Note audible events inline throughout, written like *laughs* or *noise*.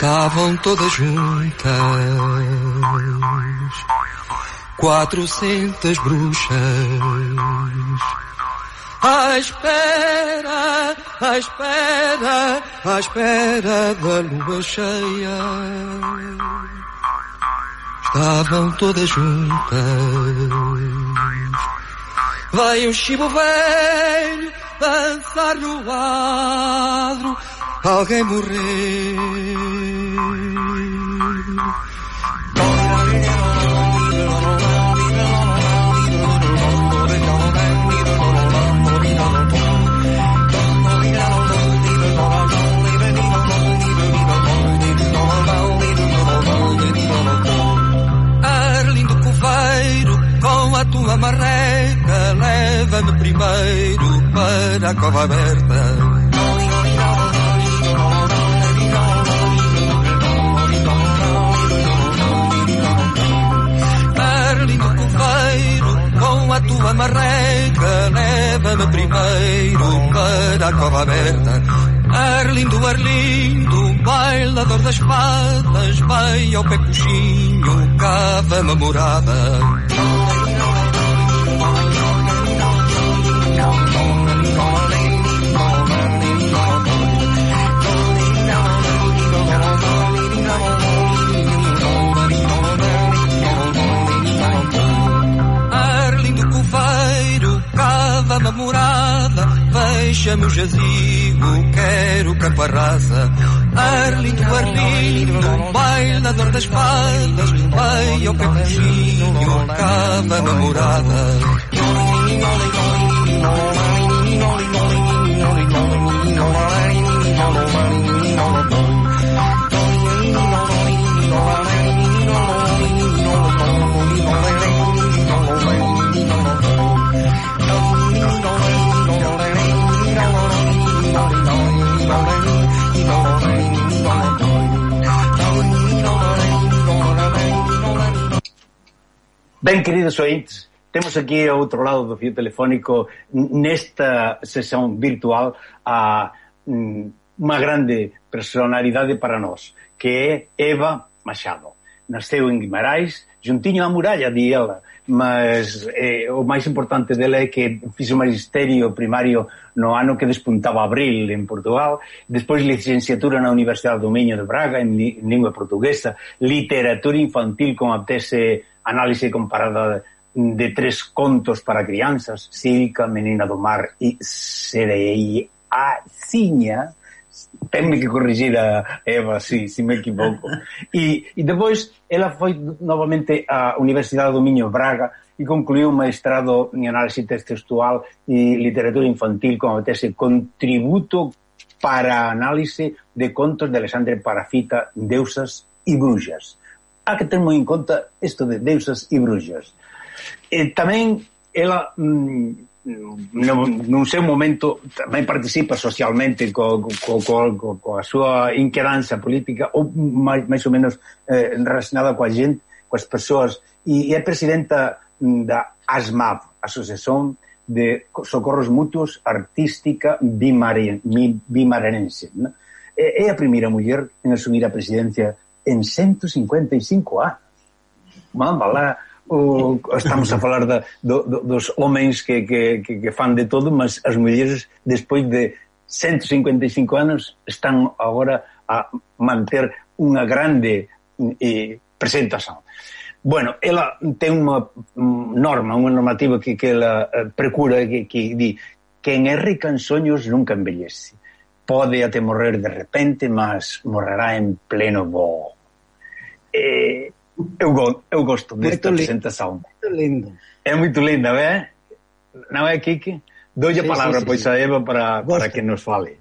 Estavam todas juntas, quatrocentas bruxas, à espera, à espera, à espera da lua cheia. Estavam todas juntas. Vai um chibo velho dançar no adro alguém morreu. A tua marreca, leva-me primeiro para a cova aberta. Arlindo Coveiro, com a tua marreca, leva-me primeiro para a cova aberta. Arlindo, Arlindo, bailador das patas, vai ao pé coxinho, cava-me morada. morada, namorada, deixa-me o jazigo, quero capa rasa. Arlindo, Arlindo, baila dor das fadas, vai ao capuchinho, cada namorada. Ben, queridos ointes, temos aquí ao outro lado do fio telefónico nesta sesión virtual a mm, unha grande personalidade para nós, que é Eva Machado. Naceu en Guimarães, xuntiño á muralla, di ela, mas eh, o máis importante dela é que fixo o magisterio primario no ano que despuntaba abril en Portugal, despois licenciatura na Universidade do Miño de Braga en, li, en lingua portuguesa, literatura infantil con tese análise comparada de tres contos para crianzas, Silca, Menina do Mar e Sereia Ciña, tenme que corrigir a Eva, si, si me equivoco. *laughs* E, e depois ela foi novamente á Universidade do Miño Braga e concluiu un maestrado en análise textual e literatura infantil con a tese Contributo para análise de contos de Alexandre Parafita, Deusas e Bruxas. Há que ter moi en conta isto de Deusas e Bruxas. E tamén ela mm, nun seu momento tamén participa socialmente co, co, co, co, co a súa inquedanza política ou máis, máis ou menos eh, relacionada coa gente, coas persoas e, e é presidenta mm, da ASMAV, Asociación de Socorros Mutuos Artística Bimaren, Bimarenense. ¿no? É, é a primeira muller en asumir a presidencia en 155 anos. Mamba lá, o, estamos a falar da, do, do, dos homens que, que, que, que fan de todo, mas as mulleres, despois de 155 anos, están agora a manter unha grande eh, presentación. Bueno, ela ten unha norma, unha normativa que, que ela eh, procura, que, que di quen é rica en soños nunca envellece. Pode até morrer de repente, mas morrerá en pleno voo. Eh, eu, go, eu gosto desta presentação. Muito lindo. É muito linda, é? Não é, Kiki? Dou-lhe a palavra, sim, pois, sim. a Eva para, para que nos fale.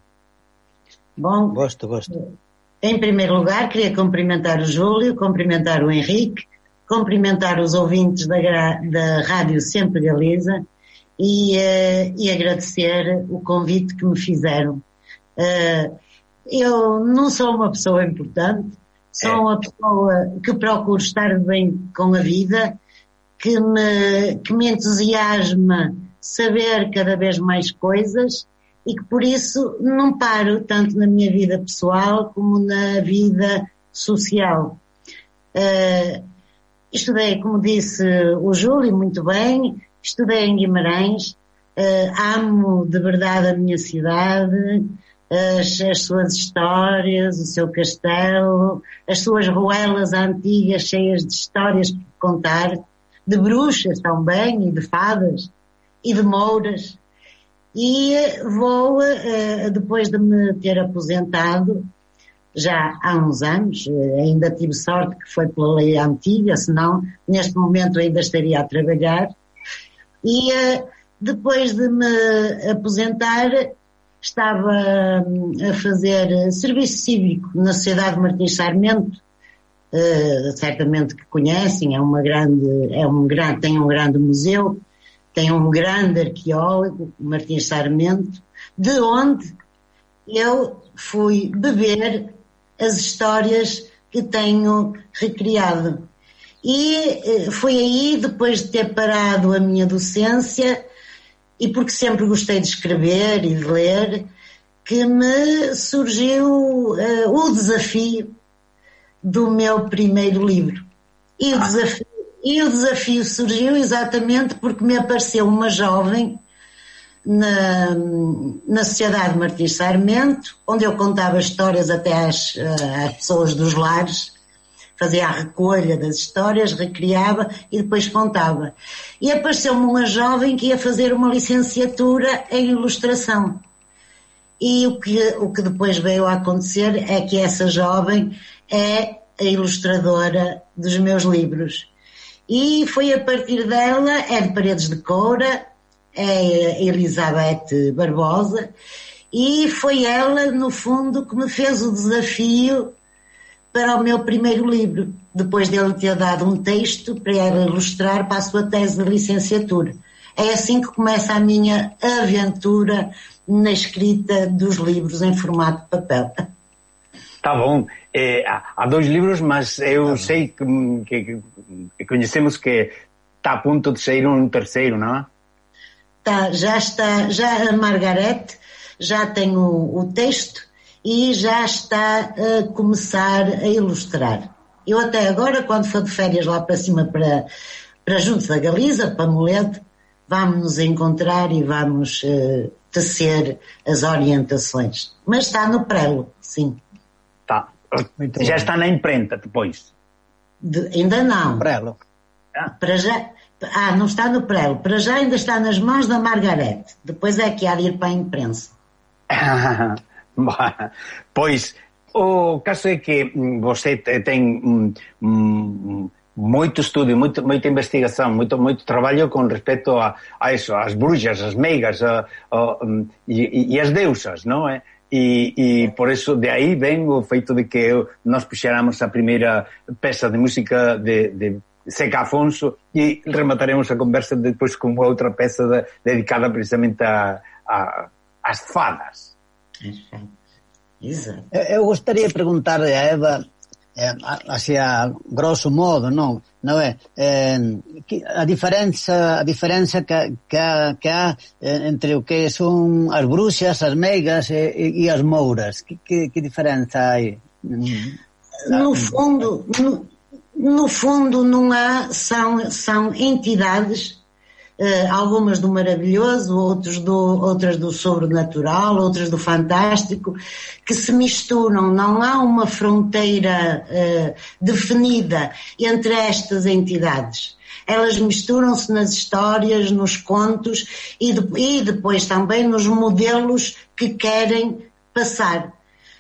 Bom, gosto, gosto. Em primeiro lugar, queria cumprimentar o Júlio, cumprimentar o Henrique, cumprimentar os ouvintes da, da Rádio Sempre Galiza e, uh, e agradecer o convite que me fizeram. Uh, eu não sou uma pessoa importante, sou é. uma pessoa que procuro estar bem com a vida, que me, que me entusiasma saber cada vez mais coisas e que por isso não paro tanto na minha vida pessoal como na vida social. Uh, estudei, como disse o Júlio, muito bem, estudei em Guimarães, uh, amo de verdade a minha cidade, as, as, suas histórias, o seu castelo, as suas ruelas antigas cheias de histórias para contar, de bruxas também, e de fadas, e de mouras. E vou, eh, depois de me ter aposentado, já há uns anos, eh, ainda tive sorte que foi pela lei antiga, senão neste momento ainda estaria a trabalhar. E eh, depois de me aposentar, estava hum, a fazer serviço cívico na Sociedade Martins Sarmento, certamente que conhecem, é uma grande, é um grande, tem um grande museu, tem um grande arqueólogo, Martins Sarmento, de onde eu fui beber as histórias que tenho recriado. E eh, foi aí, depois de ter parado a minha docência, e porque sempre gostei de escrever e de ler, que me surgiu uh, o desafio do meu primeiro livro. E o desafio e o desafio surgiu exatamente porque me apareceu uma jovem na, na Sociedade Martins Sarmento, onde eu contava histórias até às, eh, às pessoas dos lares, fazia a recolha das histórias, recriava e depois contava. E apareceu-me uma jovem que ia fazer uma licenciatura em ilustração. E o que, o que depois veio a acontecer é que essa jovem é a ilustradora dos meus livros. E foi a partir dela, é de Paredes de Coura, é Elizabeth Barbosa, e foi ela, no fundo, que me fez o desafio para o meu primeiro livro, depois dele ter dado um texto para ilustrar para a sua tese de licenciatura. É assim que começa a minha aventura na escrita dos livros em formato de papel. Tá bom. É, há dois livros, mas eu tá sei que, que, que, conhecemos que está a ponto de sair um terceiro, não é? Tá, já está, já a Margarete já tem o, o texto e já está a começar a ilustrar. Eu até agora, quando for de férias lá para cima para, para junto da Galiza, para Molede, vamos nos encontrar e vamos uh, tecer as orientações. Mas está no prelo, sim. Tá. Muito já bem. está na imprenta depois? De, ainda não. Prelo. Ah. Para já. Ah, não está no prelo. Para já ainda está nas mãos da Margarete. Depois é que há de ir para a imprensa. *laughs* *laughs* Pois o caso é que mm, você ten mm, mm, moito estudio, moito, moita investigación, moito moito traballo con respecto a, a eso, as bruxas, as meigas, a, a, mm, e, e as deusas, non é? e, e por eso de aí ven o feito de que eu, nós puxeramos a primeira peza de música de, de Seca Afonso e remataremos a conversa depois con outra peza de, dedicada precisamente a, a, as fadas. Exacto. Exato. Eu gostaria de perguntar a Eva eh, assim a grosso modo, non? Non é? Eh, a diferenza a diferenza que, que, que há eh, entre o que son as bruxas, as meigas e, e, as mouras. Que, que, que diferenza hai? No fundo, no, no fundo não há, são, são entidades algumas do maravilhoso, outros do, outras do sobrenatural, outras do fantástico, que se misturam. Não há uma fronteira uh, definida entre estas entidades. Elas misturam-se nas histórias, nos contos e, de, e depois também nos modelos que querem passar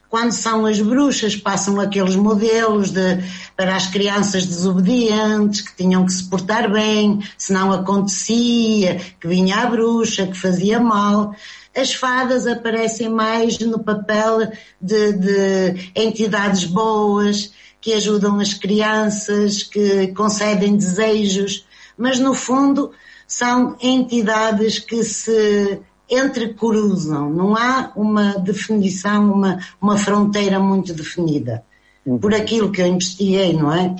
quando são as bruxas, passam aqueles modelos de, para as crianças desobedientes, que tinham que se portar bem, se não acontecia, que vinha a bruxa, que fazia mal. As fadas aparecem mais no papel de, de entidades boas, que ajudam as crianças, que concedem desejos, mas no fundo são entidades que se entrecruzam, não há uma definição, uma, uma fronteira muito definida. Uhum. Por aquilo que eu investiguei, não é?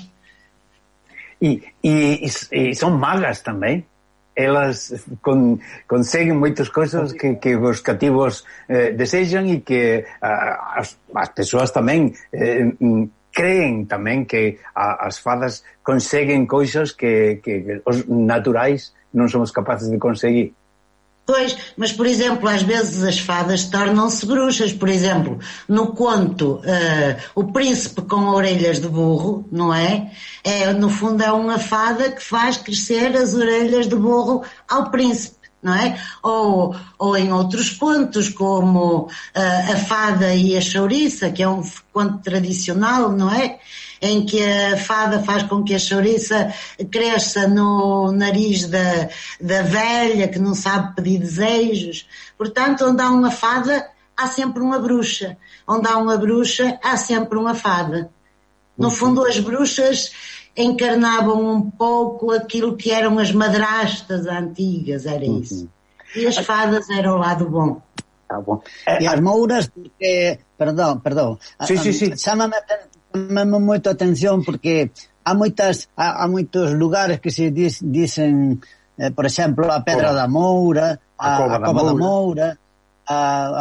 E, e, e são magas também? elas con, conseguem muitas coisas que, que os cativos eh, desejam e que ah, as, as pessoas também eh, creem também que a, as fadas conseguem coisas que, que os naturais não somos capazes de conseguir. Pois, mas por exemplo, às vezes as fadas tornam-se bruxas. Por exemplo, no conto uh, O Príncipe com Orelhas de Burro, não é? é? No fundo é uma fada que faz crescer as orelhas de burro ao príncipe. Não é? Ou, ou em outros contos, como uh, A Fada e a Chouriça, que é um conto tradicional, não é? Em que a fada faz com que a chouriça cresça no nariz da, da velha que não sabe pedir desejos. Portanto, onde há uma fada, há sempre uma bruxa. Onde há uma bruxa, há sempre uma fada. No fundo, as bruxas encarnavam um pouco aquilo que eram as madrastas antigas, era uhum. isso. E as fadas eram o lado bom. Tá bom. E as mouras, porque, perdão, perdão, sim, sim, sim. chamame moito a atención porque há moitas há, há moitos lugares que se dis, dicen, eh, por exemplo, a Pedra Cova. da Moura, a, a Cova, a Cova da, Moura. da Moura, a,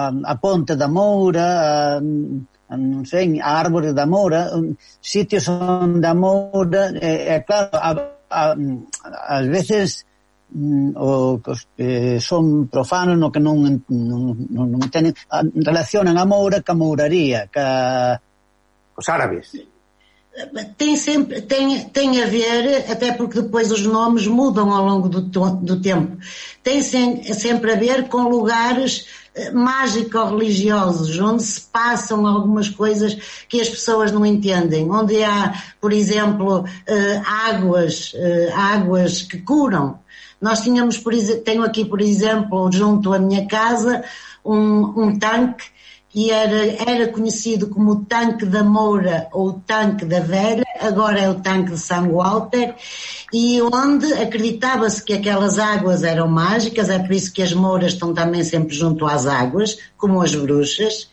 a, a Ponte da Moura, a, a non sei, a Árbore da Moura, sitios onde a Moura, eh, é claro, a, a, ás veces mm, o, os que eh, son profanos no que non, non, non, non tenen, a, relacionan a Moura ca mouraría, ca os árabes? Tem sempre, tem, tem a ver, até porque depois os nomes mudam ao longo do, do tempo, tem sem, sempre a ver com lugares eh, mágico-religiosos, onde se passam algumas coisas que as pessoas não entendem, onde há, por exemplo, uh, águas, uh, águas que curam. Nós tínhamos, por, tenho aqui, por exemplo, junto à minha casa, um, um tanque que era, era conhecido como o tanque da Moura ou o tanque da Velha, agora é o tanque de São Walter, e onde acreditava-se que aquelas águas eram mágicas, é por isso que as Mouras estão também sempre junto às águas, como as bruxas,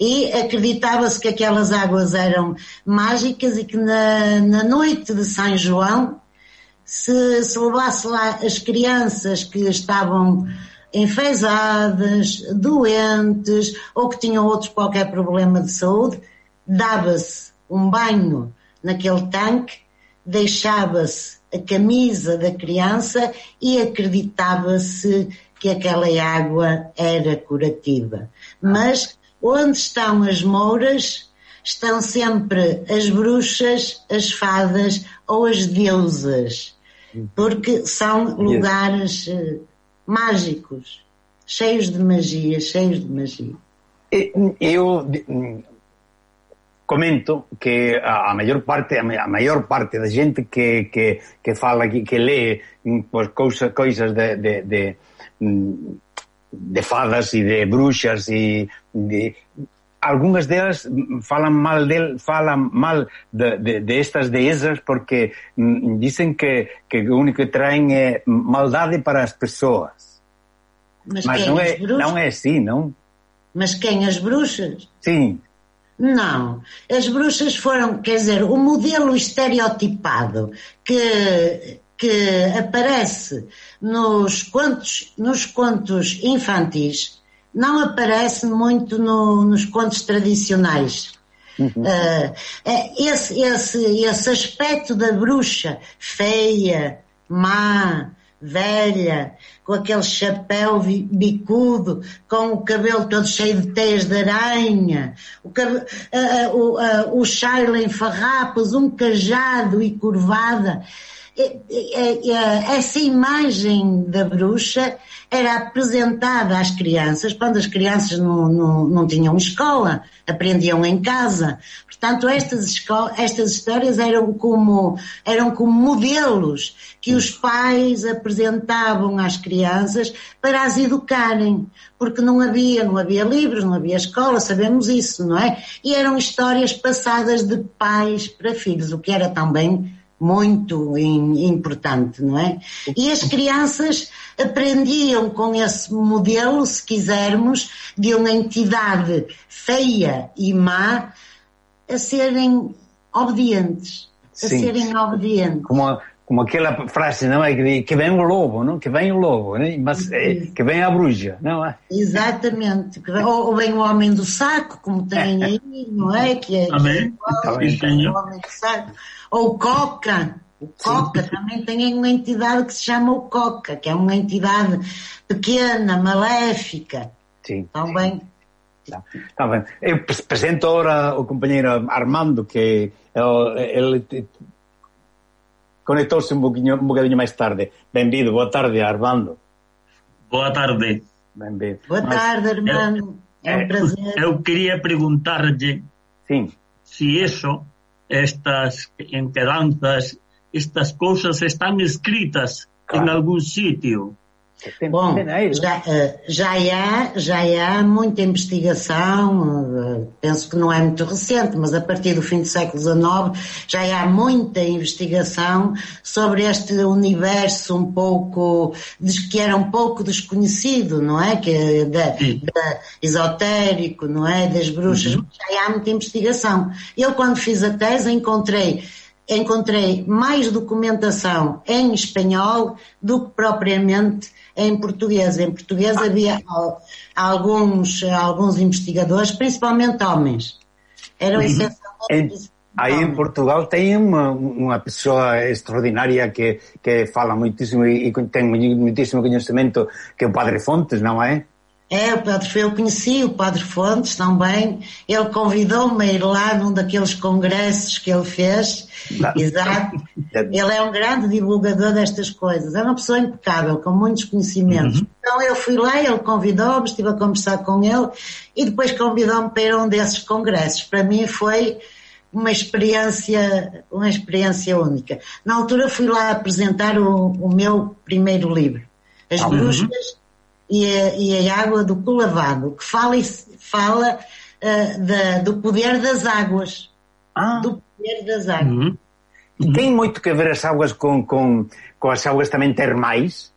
e acreditava-se que aquelas águas eram mágicas e que na, na noite de São João, se, se levasse lá as crianças que estavam enfesadas, doentes ou que tinham outro qualquer problema de saúde, dava-se um banho naquele tanque, deixava-se a camisa da criança e acreditava-se que aquela água era curativa. Mas onde estão as mouras, estão sempre as bruxas, as fadas ou as deusas, porque são lugares eh, mágicos, cheios de magia, cheios de magia. Eu mm, comento que a maior parte a maior parte da gente que, que, que fala que, que lee mm, pois, cousa, coisas de, de, de, mm, de fadas e de bruxas e de algunhas delas falan mal del, falan mal de, de, de estas deesas porque mm, dicen que, que o único que traen é maldade para as persoas. Mas, Mas non, é, non é así, non? Mas quen as bruxas? Sim. Non, as bruxas foron, quer dizer, o modelo estereotipado que que aparece nos contos, nos contos infantis não aparece muito no, nos contos tradicionais. Uhum. Uh, esse, esse, esse aspecto da bruxa feia, má, velha, com aquele chapéu bicudo, com o cabelo todo cheio de teias de aranha, o, cabelo, uh, uh, uh, o chale em farrapos, um cajado e curvada. Essa imagem da bruxa era apresentada às crianças quando as crianças não, não, não tinham escola, aprendiam em casa. Portanto, estas, estas histórias eram como, eram como modelos que os pais apresentavam às crianças para as educarem, porque não havia, não havia livros, não havia escola, sabemos isso, não é? E eram histórias passadas de pais para filhos, o que era também muito importante, não é? E as crianças aprendiam com esse modelo, se quisermos, de uma entidade feia e má a serem obedientes. A Sim. serem obedientes. Como, como aquela frase, não é? Que, que vem o lobo, não? Que vem o lobo, né? Mas é, que vem a bruxa, não é? Exatamente. Ou, vem o homem do saco, como tem *laughs* aí, não é? Que é Amém. o homem do saco. Ou Coca. O Coca Sim. também tem uma entidade que se chama o Coca, que é uma entidade pequena, maléfica. Sim. Também. Tá, tá bem. Eu apresento agora o companheiro Armando, que ele conectouse un, boquiño un bocadinho máis tarde. Benvido, boa tarde, Armando. Boa tarde. Benvido. Boa tarde, Armando. É un. Eh, eu quería preguntarlle sí. si eso, estas enquedanzas, estas cousas están escritas claro. en algún sitio. Bom, já, eh, já, há, já há muita investigação, eh, penso que não é muito recente, mas a partir do fim do século XIX já há muita investigação sobre este universo um pouco, que era um pouco desconhecido, não é? Que, é da, da esotérico, não é? Das bruxas, uhum. já há muita investigação. Eu quando fiz a tese encontrei encontrei mais documentação em espanhol do que propriamente em português. Em português ah. havia alguns, alguns investigadores, principalmente homens. Eram essencialmente. Aí em Portugal tem uma, uma pessoa extraordinária que, que fala muitíssimo e, e tem muitíssimo conhecimento, que é o Padre Fontes, não é? É, o Padre eu conheci o Padre Fontes também. Ele convidou-me a ir lá num daqueles congressos que ele fez. Não. Exato. *laughs* Ele é um grande divulgador destas coisas. É uma pessoa impecável, com muitos conhecimentos. Uhum. Então eu fui lá, ele convidou-me, estive a conversar com ele e depois convidou-me para ir a um desses congressos. Para mim foi uma experiência, uma experiência única. Na altura fui lá apresentar o, o meu primeiro livro, As uhum. Bruxas e a, e a água do Colavado, que fala, fala uh, da, do poder das águas. Ah. Do poder das águas. Uhum. E tem muito que ver as águas com, com, com as águas também termais?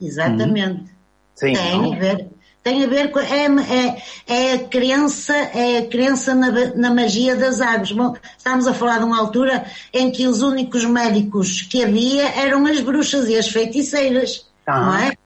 Exatamente. Uhum. Sim, tem não? a ver. Tem a ver com. É, é, é a crença, é a crença na, na magia das águas. Bom, estamos a falar de uma altura em que os únicos médicos que havia eram as bruxas e as feiticeiras. Ah. Não é?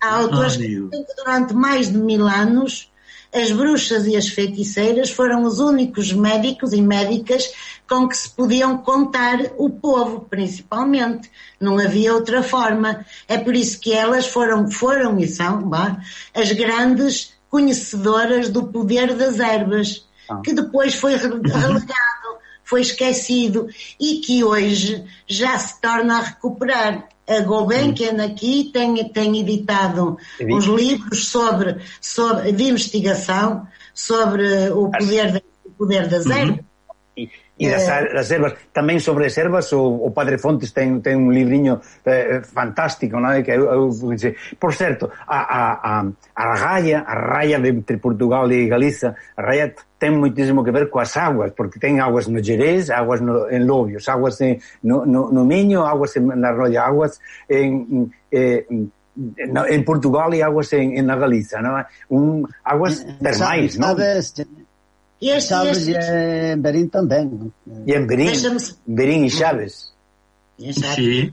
Há autores que dizem que durante mais de mil anos as bruxas e as feiticeiras foram os únicos médicos e médicas com que se podiam contar o povo, principalmente. Não havia outra forma. É por isso que elas foram, foram e são bah, as grandes conhecedoras do poder das ervas, ah. que depois foi relegado, foi esquecido e que hoje já se torna a recuperar. A Gulbenkian aqui tem, tem editado uns livros sobre, sobre, de investigação sobre o poder, o poder das uhum. e das, eh... das ervas. Tamén sobre as ervas o, o Padre Fontes ten, ten un libriño eh, eh fantástico, non é? Que eu, eu, por certo, a, a, a, a raya, a raya de, entre Portugal e Galiza, a raya ten moitísimo que ver coas aguas, porque ten aguas no Xerés, aguas no, en Lobios, aguas en, no, no, no Miño, aguas en, na Rolla, aguas en, eh, en, en Portugal e aguas en, en na Galiza, non? Un, aguas eh, eh, termais, non? Sabes, este, Chaves este... e em Berim também. E em Berim, Berim e Chaves. Exato. Sim.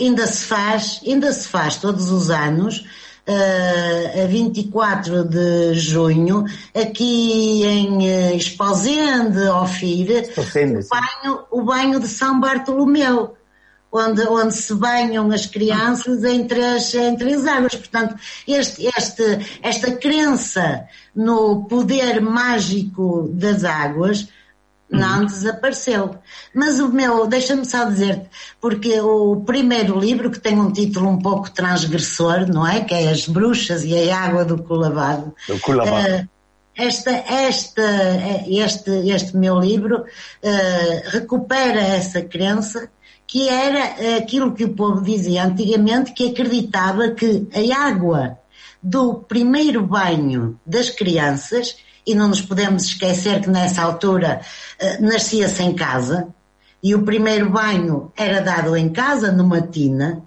Ainda se faz, ainda se faz todos os anos, uh, a 24 de junho, aqui em uh, Esposende, Ofir, o banho, o banho de São Bartolomeu onde, onde se banham as crianças entre as, entre as águas. Portanto, este, este, esta crença no poder mágico das águas não uhum. desapareceu. Mas o meu, deixa-me só dizer-te, porque o primeiro livro, que tem um título um pouco transgressor, não é? Que é As Bruxas e a Água do Colabado. Do Colabado. Uh, esta, esta, este, este meu livro uh, recupera essa crença que era aquilo que o povo dizia antigamente, que acreditava que a água do primeiro banho das crianças, e não nos podemos esquecer que nessa altura uh, nascia-se em casa, E o primeiro banho era dado em casa, numa tina,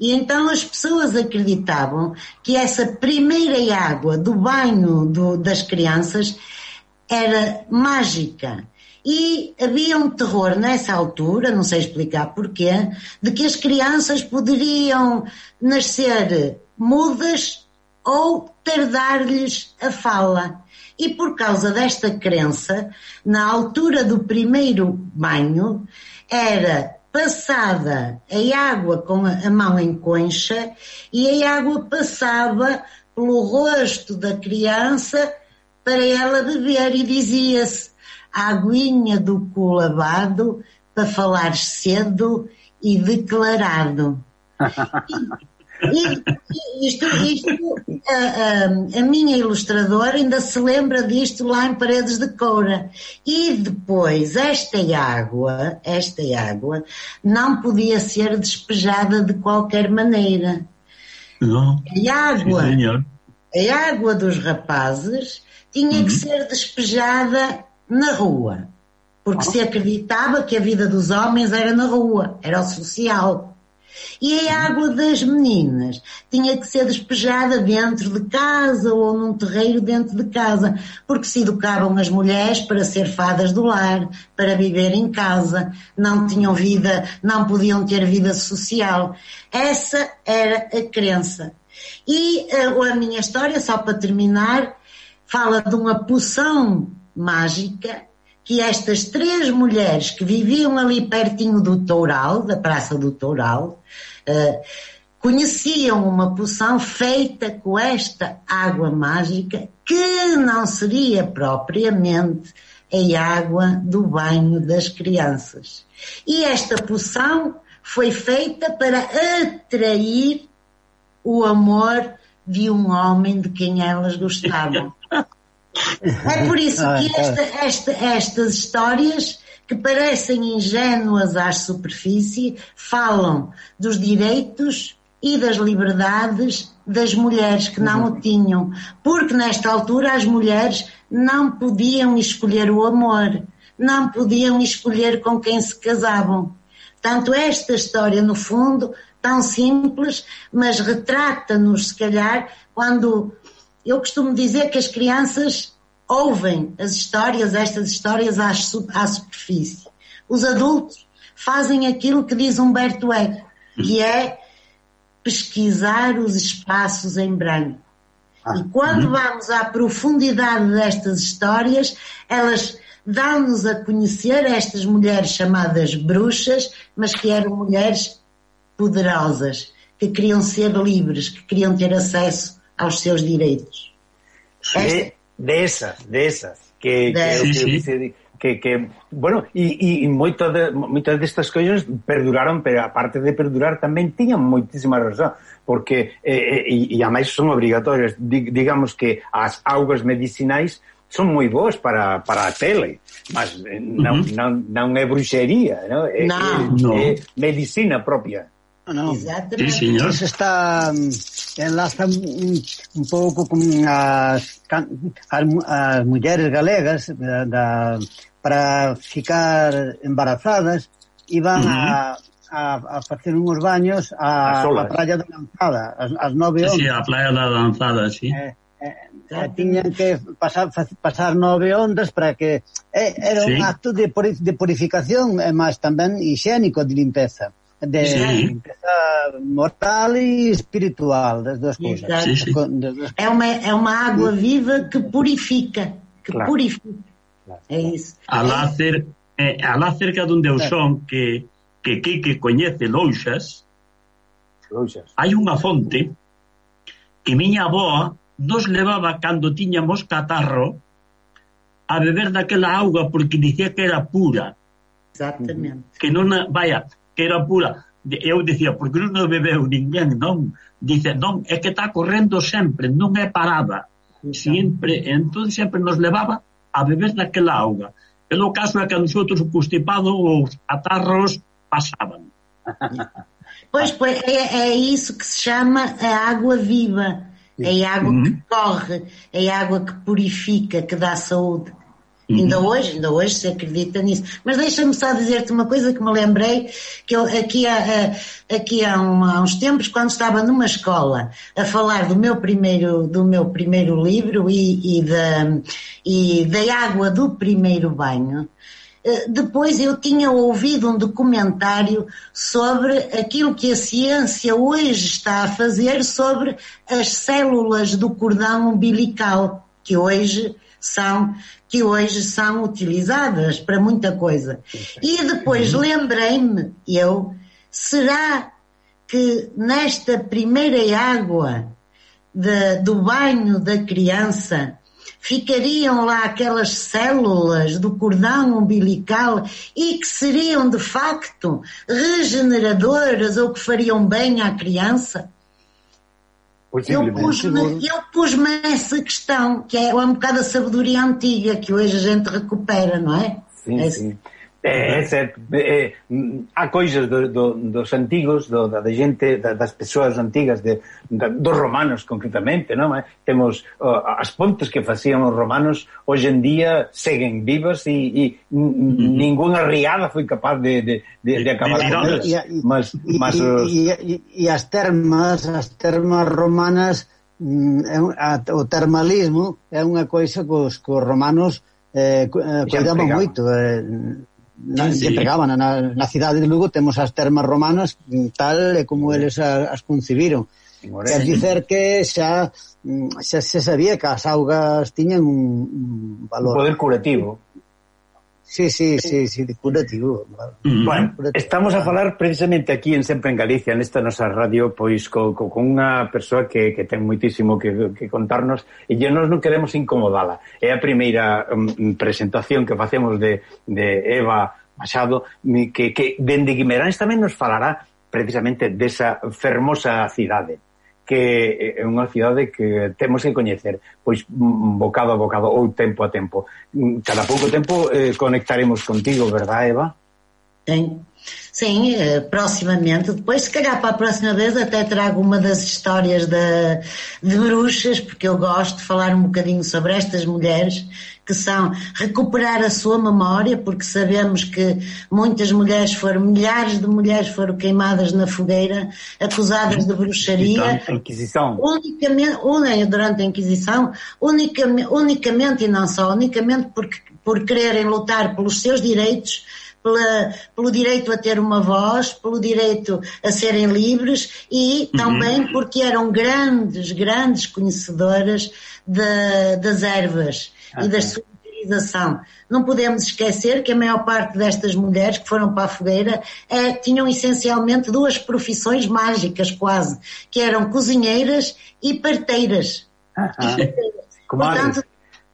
e então as pessoas acreditavam que essa primeira água do banho do, das crianças era mágica. E havia um terror nessa altura, não sei explicar porquê, de que as crianças poderiam nascer mudas ou tardar-lhes a fala. E por causa desta crença, na altura do primeiro banho, era passada a água com a mão em concha e a água passava pelo rosto da criança para ela beber e dizia-se a aguinha do cu lavado para falar cedo e declarado. E, isto, isto a, a, a, minha ilustradora ainda se lembra disto lá em Paredes de Coura. E depois, esta água, esta água, não podia ser despejada de qualquer maneira. Não. A água, Sim, a água dos rapazes tinha uhum. que ser despejada na rua. Porque se acreditava que a vida dos homens era na rua, era o social. E a água das meninas tinha que ser despejada dentro de casa ou num terreiro dentro de casa, porque se educavam as mulheres para ser fadas do lar, para viver em casa, não tinham vida, não podiam ter vida social. Essa era a crença. E a, eh, a minha história, só para terminar, fala de uma poção mágica que estas três mulheres que viviam ali pertinho do Toural, da Praça do Toural, uh, conheciam uma poção feita com esta água mágica que não seria propriamente a água do banho das crianças. E esta poção foi feita para atrair o amor de um homem de quem elas gostavam. *laughs* É por isso ah, que esta, esta, estas histórias que parecem ingênuas à superfície falam dos direitos e das liberdades das mulheres que não o tinham, porque nesta altura as mulheres não podiam escolher o amor, não podiam escolher com quem se casavam. Tanto esta história, no fundo, tão simples, mas retrata-nos, se calhar, quando eu costumo dizer que as crianças ouvem as histórias, estas histórias à, à superfície. Os adultos fazem aquilo que diz Humberto Eco, que é pesquisar os espaços em branco. Ah, e quando uhum. vamos à profundidade destas histórias, elas dão-nos a conhecer estas mulheres chamadas bruxas, mas que eram mulheres poderosas, que queriam ser livres, que queriam ter acesso aos seus direitos. Sí, este... de esas, de esas que, de... que, sí, que, sí. Se, que, que bueno, e, e moito de, moitas destas cousas perduraron, pero aparte de perdurar tamén tiñan moitísima razón, porque eh, eh e, e, a máis son obrigatorias, digamos que as augas medicinais son moi boas para, para a tele, mas eh, non, uh -huh. non, non é bruxería, non? É, no. é, é medicina propia. No. Exactamente. Sí, señor. Eso está mm, enlaza un pouco con as, as, as mulleres galegas da, da, para ficar embarazadas iban uh -huh. a a, a facer uns baños a, a, praia da Lanzada, as, as nove ondas. Sí, a praia da Lanzada, sí. Eh, eh, eh, tiñan que pasar pasar nove ondas para que eh, era sí. un acto de, de purificación eh, e máis tamén higiénico de limpeza de sí. limpeza moral e espiritual, das duas coisas. Sí, sí. Das duas... É, uma, é uma água viva que purifica, que claro. purifica. Claro. É isso. Alá, cer, eh, alá cerca donde eu son, que que que, que coñece Louxas, Louxas, hai unha fonte que miña aboa nos levaba cando tiñamos catarro a beber daquela auga porque dicía que era pura. Exactamente. Que non, vaya, que era pura. Eu dicía, por que non bebeu ninguén, non? Dice, non, é que está correndo sempre, non é parada. Sempre, entón sempre nos levaba a beber daquela auga. Pelo caso é que a nosotros o constipado os atarros pasaban. *laughs* Pois, pois é, é isso que se chama a água viva. É a água uhum. que corre, é a água que purifica, que dá saúde. Uhum. Ainda hoje, ainda hoje se acredita nisso. Mas deixa-me só dizer-te uma coisa que me lembrei, que eu aqui há, aqui há, há, uns tempos, quando estava numa escola a falar do meu primeiro, do meu primeiro livro e, e, da, e da água do primeiro banho, eh, depois eu tinha ouvido um documentário sobre aquilo que a ciência hoje está a fazer sobre as células do cordão umbilical, que hoje são que hoje são utilizadas para muita coisa. E depois uhum. lembrei-me, eu, será que nesta primeira água de, do banho da criança ficariam lá aquelas células do cordão umbilical e que seriam de facto regeneradoras ou que fariam bem à criança? Eu pus-me pus essa questão, que é um bocado a sabedoria antiga que hoje a gente recupera, não é? Sim, é, sim. É, é certo. É, há coisas do, do, dos antigos, do, da, de gente, da, das persoas antigas, de, da, dos romanos concretamente, non? Eh, temos uh, as pontes que facían os romanos, hoxe en día seguen vivas e, e mm. ninguna riada foi capaz de, de, de, de acabar con elas. Mas, mas os... e, e, e as termas, as termas romanas, mm, a, o termalismo é unha coisa que os, que os romanos eh, eh, cuidaban moito eh, na, sí. empregaban na, na cidade de Lugo temos as termas romanas mm, tal e como eles as concibiron. Quer dizer que xa, mm, xa se sabía que as augas tiñan un, un valor. Un poder curativo. Sí, sí, sí, sí, cura tío. Mm-hmm. Bueno, estamos a falar precisamente aquí en Sempre en Galicia, nesta nosa radio, pois co, co, con unha persoa que, que ten moitísimo que, que contarnos e nós non queremos incomodala. É a primeira um, presentación que facemos de, de Eva Machado, que, que dende Guimerães tamén nos falará precisamente desa fermosa cidade. Que é unha cidade que temos que coñecer, pois bocado a bocado ou tempo a tempo. Cada pouco tempo eh, conectaremos contigo, verdade, Eva? Sim, sim, eh, proximamente. Depois, se calhar para a próxima vez, até trago uma das histórias de, de bruxas, porque eu gosto de falar um bocadinho sobre estas mulheres que são recuperar a sua memória, porque sabemos que muitas mulheres foram, milhares de mulheres foram queimadas na fogueira, acusadas de bruxaria. a Inquisição. Unicamente, durante a Inquisição, unicamente, unicamente e não só, unicamente porque, por quererem lutar pelos seus direitos, pela, pelo direito a ter uma voz, pelo direito a serem livres e uhum. também porque eram grandes, grandes conhecedoras de, das ervas ah, e da sua utilização. Não podemos esquecer que a maior parte destas mulheres que foram para a fogueira é, tinham essencialmente duas profissões mágicas quase, que eram cozinheiras e parteiras. Ah, *laughs* Portanto,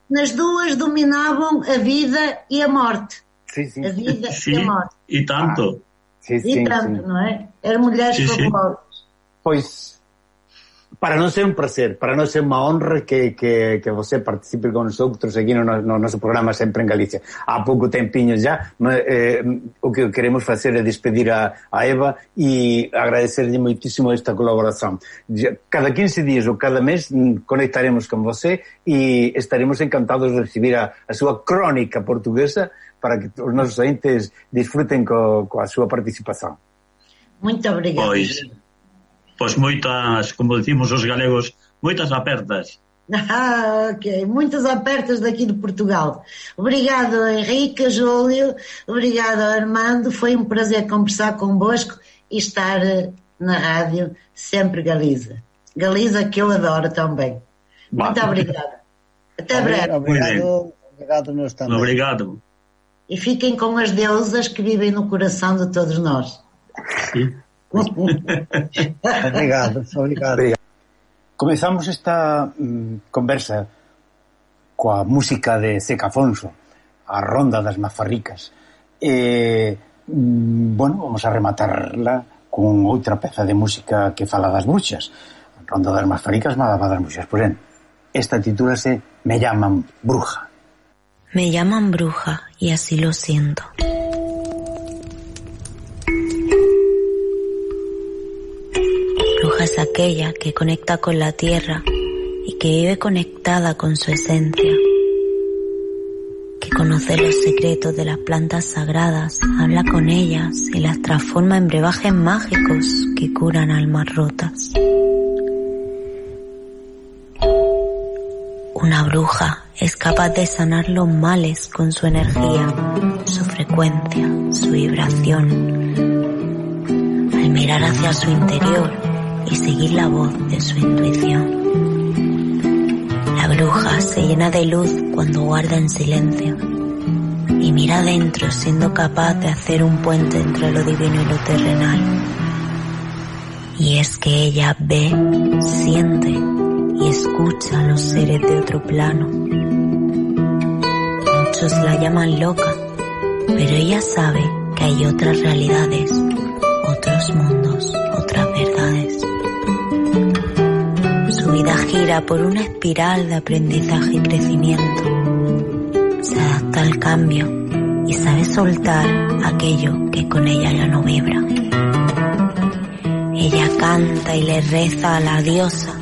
nas duas dominavam a vida e a morte. Sim, sim. A vida sim, e a morte. E tanto. Ah, sim, sim, e tanto, não é? Eram mulheres fabulosas. Pois, para non ser un prazer, para non ser unha honra que, que, que você participe con nosotros aquí no, no noso programa sempre en Galicia. Há pouco tempiño já, eh, o que queremos facer é despedir a, a Eva e agradecerlle moitísimo esta colaboración. Cada 15 días ou cada mes mm, conectaremos con você e estaremos encantados de recibir a, a súa crónica portuguesa para que os nosos entes disfruten co, coa súa participación. Muito obrigado. Pois pois moitas, como decimos os galegos, moitas apertas. *laughs* Ah, ok. Muitas apertas daqui de Portugal. Obrigado, Henrique, Júlio. Obrigado, Armando. Foi um prazer conversar convosco e estar eh, na rádio sempre Galiza. Galiza que eu adoro também. Muito obrigada. Até breve. Obrigado. Obrigado, nós também. Obrigado. e fiquem com as deusas que vivem no coração de todos nós. Sim. *laughs* obrigado, obrigado. obrigado. Comezamos esta mm, conversa coa música de Seca Afonso, a ronda das mafarricas. E, mm, bueno, vamos a rematarla con outra peza de música que fala das bruxas. A ronda das mafarricas, malaba das bruxas. Pois ben, esta titúlase Me llaman bruja. Me llaman bruja y así lo siento. es aquella que conecta con la tierra y que vive conectada con su esencia, que Conoce los secretos de las plantas sagradas, habla con ellas y las transforma en brebajes mágicos que curan almas rotas. Una bruja es capaz de sanar los males con su energía, su frecuencia, su vibración. Al mirar hacia su interior y seguir la voz de su intuición. La bruja se llena de luz cuando guarda en silencio y mira adentro siendo capaz de hacer un puente entre lo divino y lo terrenal. Y es que ella ve, siente y escucha a los seres de otro plano. Muchos la llaman loca, pero ella sabe que hay otras realidades, otros mundos, otras verdades. Su vida gira por una espiral de aprendizaje y crecimiento. Se adapta al cambio y sabe soltar aquello que con ella ya no vibra. Ella canta y le reza a la diosa,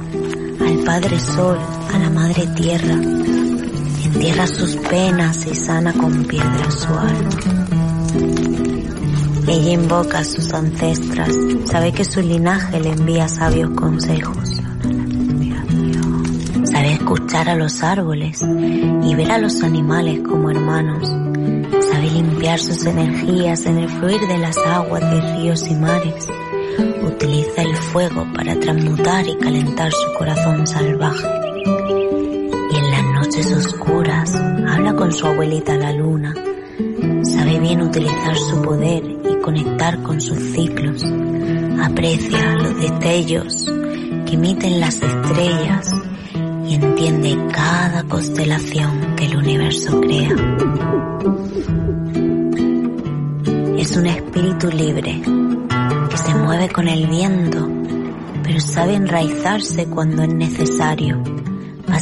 al Padre Sol, a la Madre Tierra. Entierra sus penas y sana con piedra su alma. Ella invoca a sus ancestras, sabe que su linaje le envía sabios consejos Sabe escuchar a los árboles y ver a los animales como hermanos. Sabe limpiar sus energías en el fluir de las aguas de ríos y mares. Utiliza el fuego para transmutar y calentar su corazón salvaje. Oscuras habla con su abuelita la luna. Sabe bien utilizar su poder y conectar con sus ciclos. Aprecia los destellos que emiten las estrellas y entiende cada constelación que el universo crea. Es un espíritu libre que se mueve con el viento, pero sabe enraizarse cuando es necesario.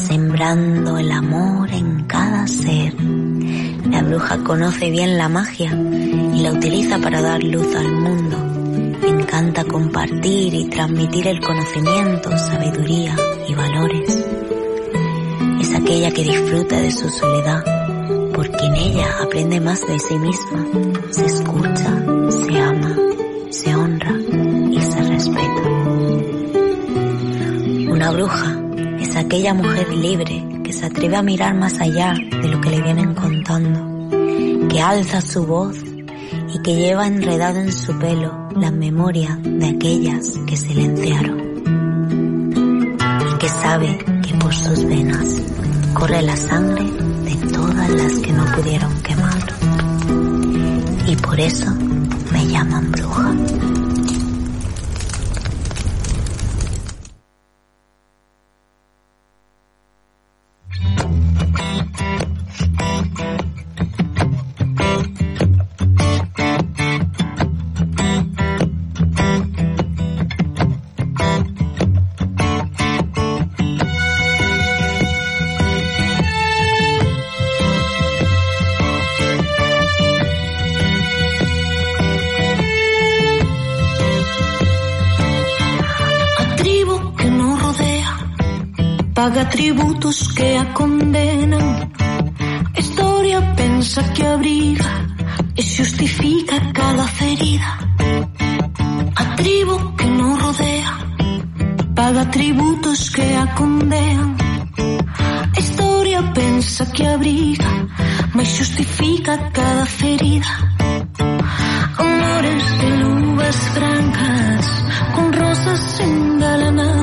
Sembrando el amor en cada ser. La bruja conoce bien la magia y la utiliza para dar luz al mundo. Le encanta compartir y transmitir el conocimiento, sabiduría y valores es aquella que disfruta de su soledad, porque en ella aprende más de sí misma, aquella mujer libre que se atreve a mirar más allá de lo que le vienen contando, que alza su voz y que lleva enredado en su pelo la memoria de aquellas que silenciaron y que sabe que por sus venas corre la sangre de todas las que no pudieron quemar. Y por eso me llaman bruja. paga tributos que a condenan. A historia pensa que abriga e justifica cada ferida. A tribu que non rodea paga tributos que a condenan A historia pensa que abriga, mas justifica cada ferida. Amores de luvas francas, con rosas engalanadas